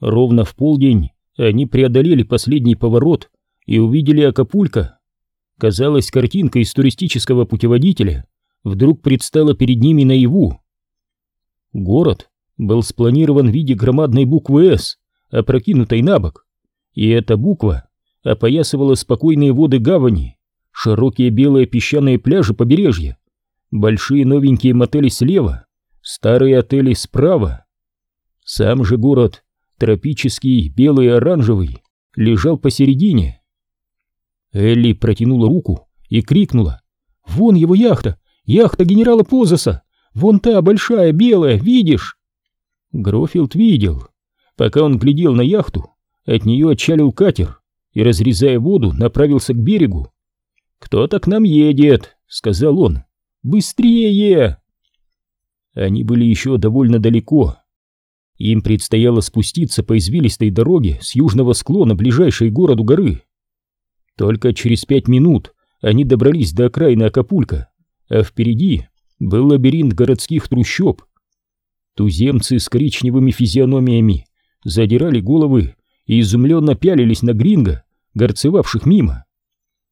Ровно в полдень они преодолели последний поворот и увидели Акапулько. Казалось, картинка из туристического путеводителя вдруг предстала перед ними наяву. Город был спланирован в виде громадной буквы «С», опрокинутой на бок, и эта буква опоясывала спокойные воды гавани, широкие белые песчаные пляжи побережья, большие новенькие мотели слева, старые отели справа. Сам же город, тропический, белый и оранжевый, лежал посередине. Элли протянула руку и крикнула. «Вон его яхта! Яхта генерала Позаса! Вон та большая, белая, видишь?» Грофилд видел. Пока он глядел на яхту, от нее отчалил катер и, разрезая воду, направился к берегу. «Кто-то к нам едет», — сказал он. «Быстрее!» Они были еще довольно далеко. Им предстояло спуститься по извилистой дороге с южного склона ближайшей городу горы. Только через пять минут они добрались до окраины Акапулька, а впереди был лабиринт городских трущоб. Туземцы с коричневыми физиономиями задирали головы и изумленно пялились на гринго, горцевавших мимо.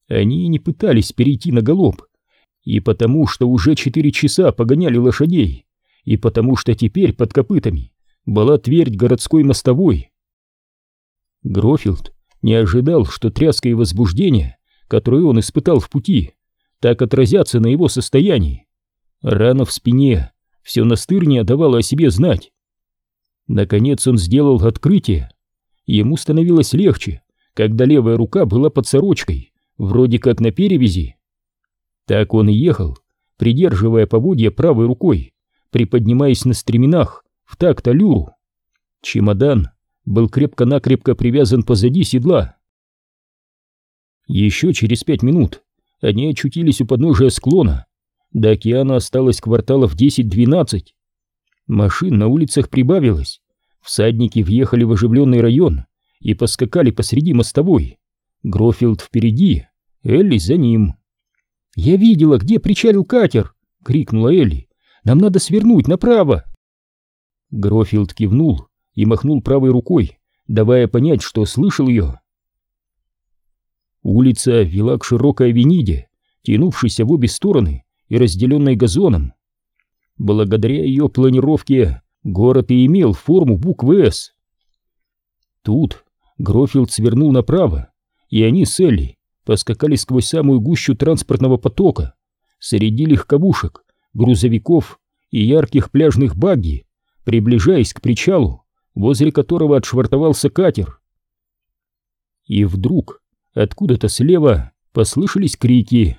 Они не пытались перейти на галоп, и потому что уже четыре часа погоняли лошадей, и потому что теперь под копытами была твердь городской мостовой. Грофилд не ожидал, что тряска и возбуждение, которые он испытал в пути, так отразятся на его состоянии. Рана в спине все настырнее давала о себе знать. Наконец он сделал открытие. Ему становилось легче, когда левая рука была под сорочкой, вроде как на перевязи. Так он и ехал, придерживая поводья правой рукой, приподнимаясь на стременах в такт аллюру. Чемодан был крепко-накрепко привязан позади седла. Еще через пять минут они очутились у подножия склона. До океана осталось кварталов 10-12. Машин на улицах прибавилось. Всадники въехали в оживленный район и поскакали посреди мостовой. Грофилд впереди, Элли за ним. «Я видела, где причалил катер!» — крикнула Элли. «Нам надо свернуть направо!» Грофилд кивнул и махнул правой рукой, давая понять, что слышал ее. Улица вела к широкой авениде, тянувшейся в обе стороны и разделенной газоном. Благодаря ее планировке город и имел форму буквы «С». Тут Грофилд свернул направо, и они с Элли поскакали сквозь самую гущу транспортного потока, среди легковушек, грузовиков и ярких пляжных багги, приближаясь к причалу, возле которого отшвартовался катер. И вдруг откуда-то слева послышались крики.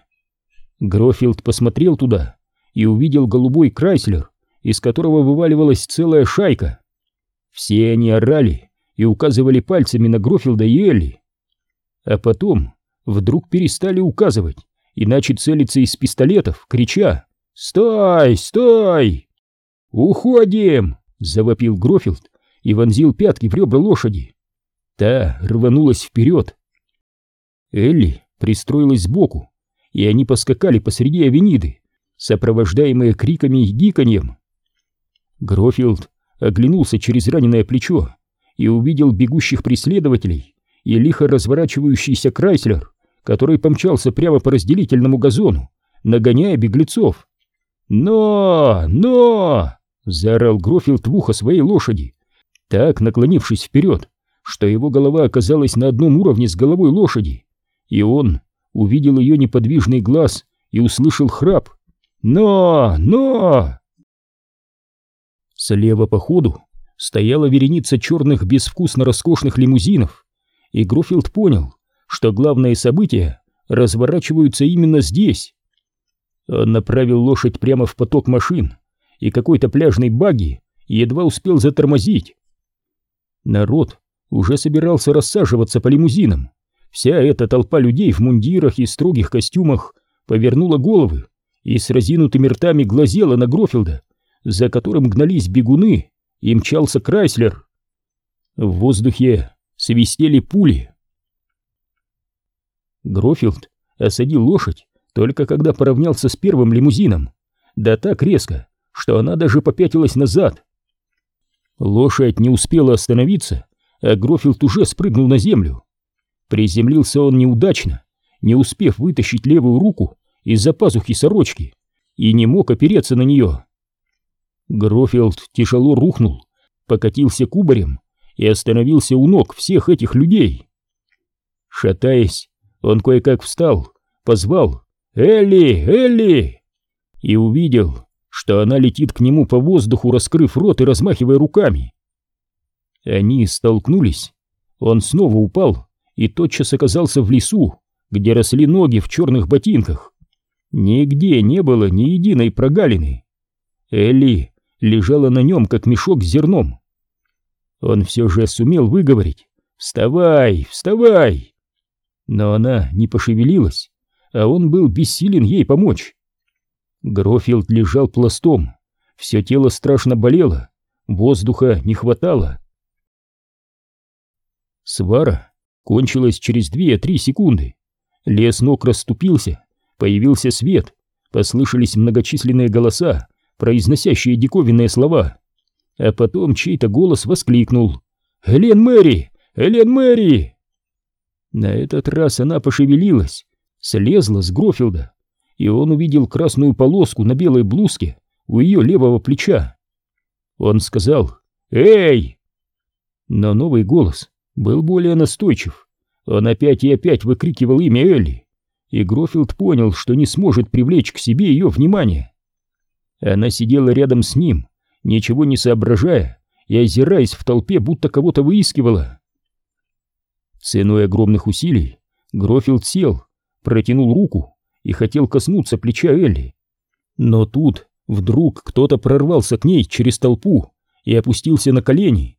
Грофилд посмотрел туда и увидел голубой Крайслер, из которого вываливалась целая шайка. Все они орали и указывали пальцами на Грофилда и Элли. А потом вдруг перестали указывать и начали целиться из пистолетов, крича «Стой! Стой!» «Уходим!» — завопил Грофилд и вонзил пятки в ребра лошади. Та рванулась вперед. Элли пристроилась сбоку, и они поскакали посреди авениды, сопровождаемые криками и гиканьем. Грофилд оглянулся через раненое плечо и увидел бегущих преследователей и лихо разворачивающийся Крайслер, который помчался прямо по разделительному газону, нагоняя беглецов. «Но! Но!» — заорал Грофилд в ухо своей лошади, так наклонившись вперед, что его голова оказалась на одном уровне с головой лошади, и он увидел ее неподвижный глаз и услышал храп. «Но! Но!» Слева по ходу стояла вереница черных безвкусно роскошных лимузинов, и Грофилд понял, что главные события разворачиваются именно здесь. Он направил лошадь прямо в поток машин, и какой-то пляжный багги едва успел затормозить. Народ уже собирался рассаживаться по лимузинам. Вся эта толпа людей в мундирах и строгих костюмах повернула головы и с разинутыми ртами глазела на Грофилда, за которым гнались бегуны и мчался Крайслер. В воздухе свистели пули. Грофилд осадил лошадь только когда поравнялся с первым лимузином, да так резко, что она даже попятилась назад. Лошадь не успела остановиться, а Грофилд уже спрыгнул на землю. Приземлился он неудачно, не успев вытащить левую руку из-за пазухи сорочки, и не мог опереться на нее. Грофилд тяжело рухнул, покатился кубарем и остановился у ног всех этих людей. Шатаясь, он кое-как встал, позвал «Элли! Элли!» и увидел, что она летит к нему по воздуху, раскрыв рот и размахивая руками. Они столкнулись, он снова упал и тотчас оказался в лесу, где росли ноги в черных ботинках. Нигде не было ни единой прогалины. Элли лежала на нем, как мешок с зерном. Он все же сумел выговорить «Вставай, вставай!» Но она не пошевелилась, а он был бессилен ей помочь. Грофилд лежал пластом, все тело страшно болело, воздуха не хватало. Свара кончилась через две-три секунды. Лес ног расступился, появился свет, послышались многочисленные голоса, произносящие диковинные слова. А потом чей-то голос воскликнул «Элен Мэри! Элен Мэри!» На этот раз она пошевелилась, слезла с Грофилда, и он увидел красную полоску на белой блузке у ее левого плеча. Он сказал «Эй!» Но новый голос был более настойчив. Он опять и опять выкрикивал имя Элли, и Грофилд понял, что не сможет привлечь к себе ее внимание. Она сидела рядом с ним, ничего не соображая и озираясь в толпе, будто кого-то выискивала. Ценой огромных усилий Грофилд сел, протянул руку и хотел коснуться плеча Элли. Но тут вдруг кто-то прорвался к ней через толпу и опустился на колени.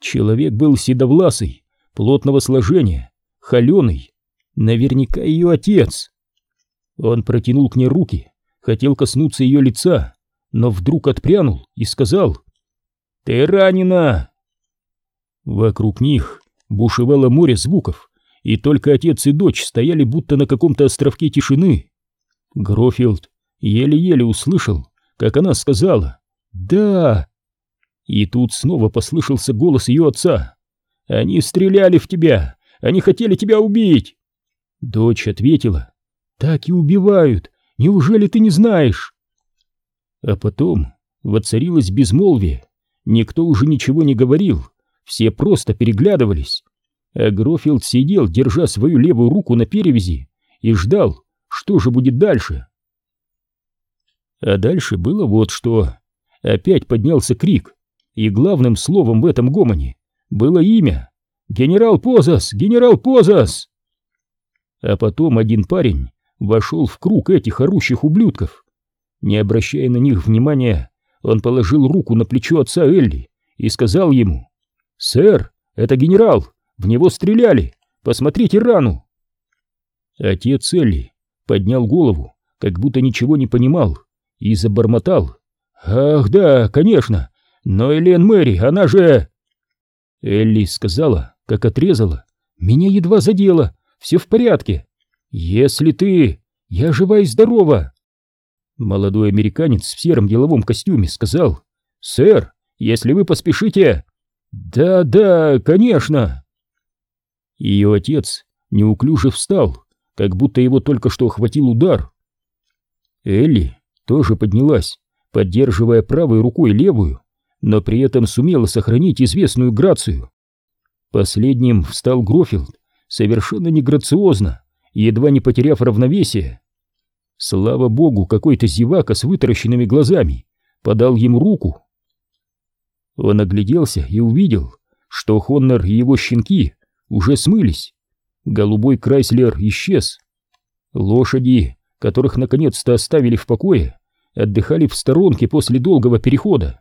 Человек был седовласый, плотного сложения, холеный, наверняка ее отец. Он протянул к ней руки, хотел коснуться ее лица, но вдруг отпрянул и сказал «Ты ранена!» Вокруг них бушевало море звуков, и только отец и дочь стояли будто на каком-то островке тишины. Грофилд еле-еле услышал, как она сказала «Да!» И тут снова послышался голос ее отца. «Они стреляли в тебя! Они хотели тебя убить!» Дочь ответила. «Так и убивают! Неужели ты не знаешь?» А потом воцарилось безмолвие. Никто уже ничего не говорил, все просто переглядывались. А Грофилд сидел, держа свою левую руку на перевязи, и ждал, что же будет дальше. А дальше было вот что. Опять поднялся крик, и главным словом в этом гомоне было имя. «Генерал Позас! Генерал Позас!» А потом один парень вошел в круг этих орущих ублюдков. Не обращая на них внимания, он положил руку на плечо отца Элли и сказал ему, «Сэр, это генерал, в него стреляли, посмотрите рану!» Отец Элли поднял голову, как будто ничего не понимал, и забормотал. «Ах да, конечно, но Элен Мэри, она же...» Элли сказала, как отрезала. «Меня едва задело, все в порядке. Если ты... Я жива и здорова!» Молодой американец в сером деловом костюме сказал, «Сэр, если вы поспешите...» «Да, да, конечно!» Ее отец неуклюже встал, как будто его только что охватил удар. Элли тоже поднялась, поддерживая правой рукой левую, но при этом сумела сохранить известную грацию. Последним встал Грофилд, совершенно неграциозно, едва не потеряв равновесие. Слава богу, какой-то зевака с вытаращенными глазами подал ему руку. Он огляделся и увидел, что Хоннер и его щенки уже смылись. Голубой Крайслер исчез. Лошади, которых наконец-то оставили в покое, отдыхали в сторонке после долгого перехода.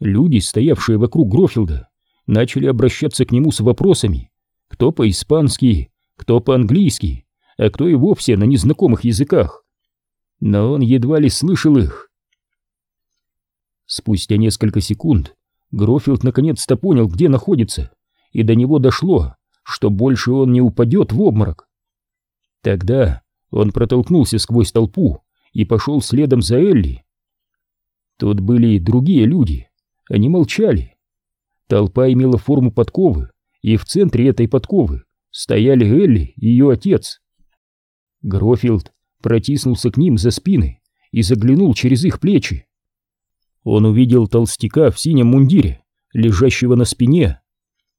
Люди, стоявшие вокруг Грофилда, начали обращаться к нему с вопросами, кто по-испански, кто по-английски, а кто и вовсе на незнакомых языках. Но он едва ли слышал их. Спустя несколько секунд Грофилд наконец-то понял, где находится, и до него дошло, что больше он не упадет в обморок. Тогда он протолкнулся сквозь толпу и пошел следом за Элли. Тут были и другие люди, они молчали. Толпа имела форму подковы, и в центре этой подковы стояли Элли и ее отец. Грофилд протиснулся к ним за спины и заглянул через их плечи. Он увидел толстяка в синем мундире, лежащего на спине.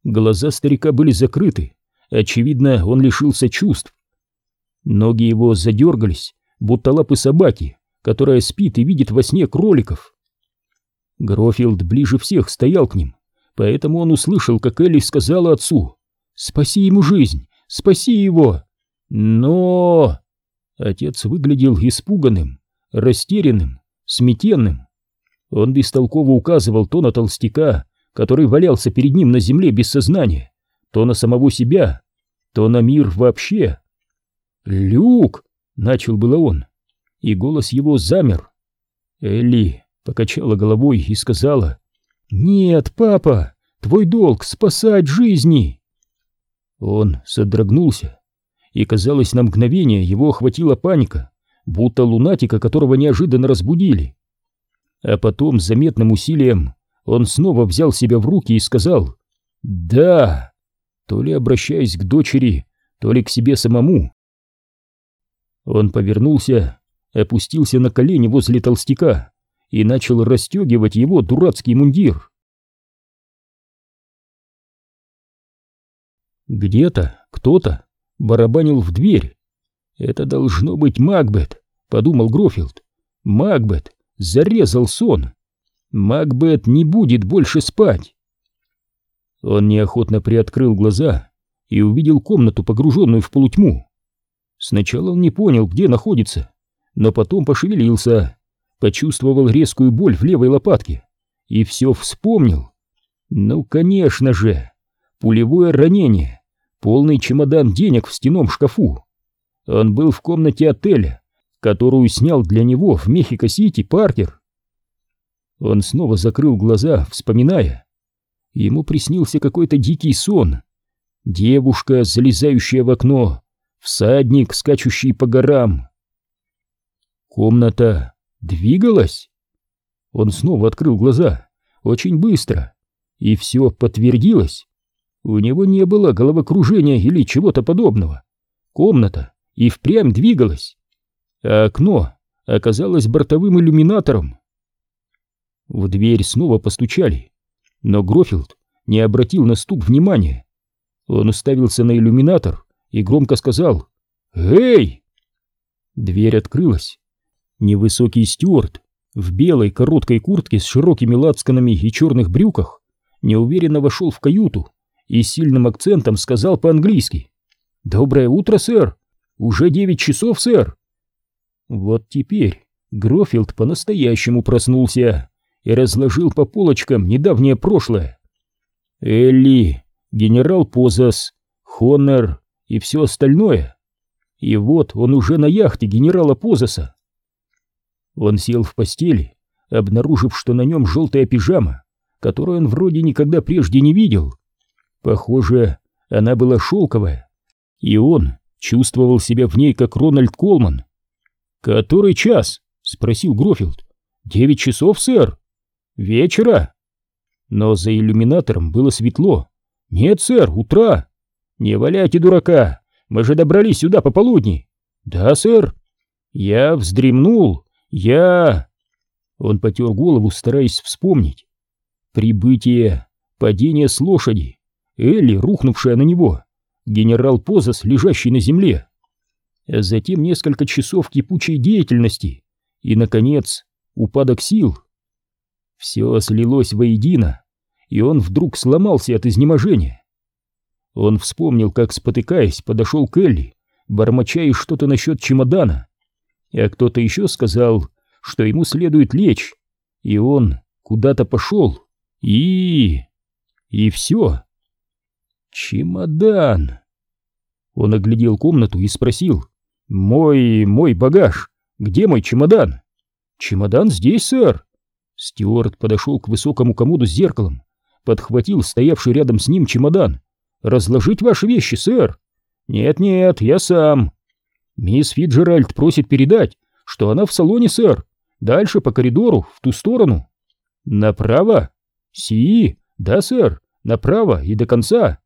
Глаза старика были закрыты, очевидно, он лишился чувств. Ноги его задергались, будто лапы собаки, которая спит и видит во сне кроликов. Грофилд ближе всех стоял к ним, поэтому он услышал, как Элли сказала отцу «Спаси ему жизнь! Спаси его!» Но... Отец выглядел испуганным, растерянным, сметенным. Он бестолково указывал то на толстяка, который валялся перед ним на земле без сознания, то на самого себя, то на мир вообще. «Люк!» — начал было он, и голос его замер. Элли покачала головой и сказала, «Нет, папа, твой долг — спасать жизни!» Он содрогнулся, и, казалось, на мгновение его охватила паника, будто лунатика, которого неожиданно разбудили. А потом, заметным усилием, он снова взял себя в руки и сказал «Да», то ли обращаясь к дочери, то ли к себе самому. Он повернулся, опустился на колени возле толстяка и начал расстегивать его дурацкий мундир. Где-то кто-то барабанил в дверь. «Это должно быть Макбет», — подумал Грофилд. «Макбет зарезал сон. Макбет не будет больше спать». Он неохотно приоткрыл глаза и увидел комнату, погруженную в полутьму. Сначала он не понял, где находится, но потом пошевелился, почувствовал резкую боль в левой лопатке и все вспомнил. Ну, конечно же, пулевое ранение полный чемодан денег в стеном шкафу. Он был в комнате отеля, которую снял для него в Мехико-Сити Паркер. Он снова закрыл глаза, вспоминая. Ему приснился какой-то дикий сон. Девушка, залезающая в окно, всадник, скачущий по горам. Комната двигалась. Он снова открыл глаза, очень быстро, и все подтвердилось. У него не было головокружения или чего-то подобного. Комната и впрямь двигалась, а окно оказалось бортовым иллюминатором. В дверь снова постучали, но Грофилд не обратил на стук внимания. Он уставился на иллюминатор и громко сказал «Эй!». Дверь открылась. Невысокий стюарт в белой короткой куртке с широкими лацканами и черных брюках неуверенно вошел в каюту и сильным акцентом сказал по-английски. «Доброе утро, сэр! Уже девять часов, сэр!» Вот теперь Грофилд по-настоящему проснулся и разложил по полочкам недавнее прошлое. Элли, генерал Позас, Хоннер и все остальное. И вот он уже на яхте генерала Позаса. Он сел в постели, обнаружив, что на нем желтая пижама, которую он вроде никогда прежде не видел, Похоже, она была шелковая, и он чувствовал себя в ней, как Рональд Колман. «Который час?» — спросил Грофилд. «Девять часов, сэр». «Вечера?» Но за иллюминатором было светло. «Нет, сэр, утра». «Не валяйте дурака, мы же добрались сюда пополудни». «Да, сэр». «Я вздремнул, я...» Он потер голову, стараясь вспомнить. Прибытие, падение с лошади, Элли, рухнувшая на него, генерал Позас, лежащий на земле. Затем несколько часов кипучей деятельности и, наконец, упадок сил. Все слилось воедино, и он вдруг сломался от изнеможения. Он вспомнил, как, спотыкаясь, подошел к Элли, бормоча что-то насчет чемодана. А кто-то еще сказал, что ему следует лечь, и он куда-то пошел, и... и все. Чемодан. Он оглядел комнату и спросил. «Мой... мой багаж. Где мой чемодан?» «Чемодан здесь, сэр». Стюарт подошел к высокому комоду с зеркалом, подхватил стоявший рядом с ним чемодан. «Разложить ваши вещи, сэр?» «Нет-нет, я сам». «Мисс Фиджеральд просит передать, что она в салоне, сэр. Дальше по коридору, в ту сторону». «Направо?» «Си, Да, сэр, направо и до конца.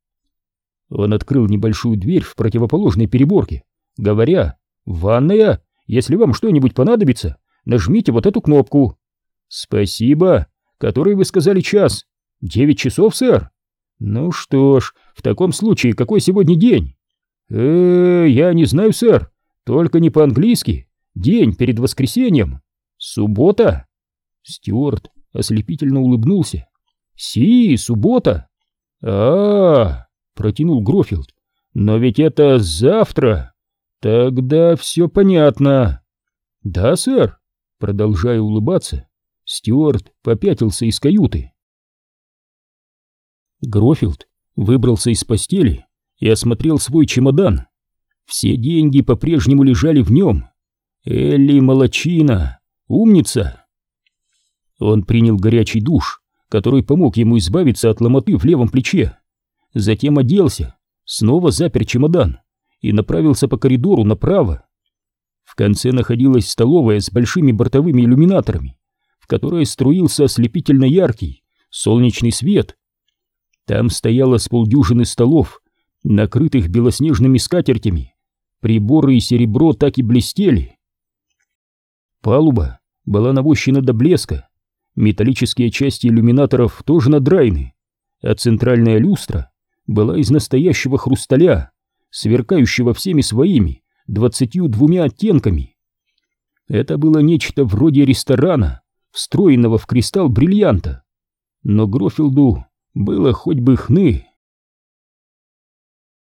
Он открыл небольшую дверь в противоположной переборке, говоря, «Ванная, если вам что-нибудь понадобится, нажмите вот эту кнопку». «Спасибо. Который вы сказали час? Девять часов, сэр?» «Ну что ж, в таком случае какой сегодня день?» «Э, -э я не знаю, сэр. Только не по-английски. День перед воскресеньем. Суббота?» Стюарт ослепительно улыбнулся. «Си, суббота!» а, -а, -а протянул Грофилд. «Но ведь это завтра! Тогда все понятно!» «Да, сэр!» Продолжая улыбаться, Стюарт попятился из каюты. Грофилд выбрался из постели и осмотрел свой чемодан. Все деньги по-прежнему лежали в нем. Элли молочина, умница. Он принял горячий душ, который помог ему избавиться от ломоты в левом плече. Затем оделся, снова запер чемодан и направился по коридору направо. В конце находилась столовая с большими бортовыми иллюминаторами, в которой струился ослепительно яркий солнечный свет. Там стояло с полдюжины столов, накрытых белоснежными скатертями. Приборы и серебро так и блестели. Палуба была навощена до блеска, металлические части иллюминаторов тоже надраены, а центральная люстра была из настоящего хрусталя, сверкающего всеми своими двадцатью двумя оттенками. Это было нечто вроде ресторана, встроенного в кристалл бриллианта. Но Грофилду было хоть бы хны.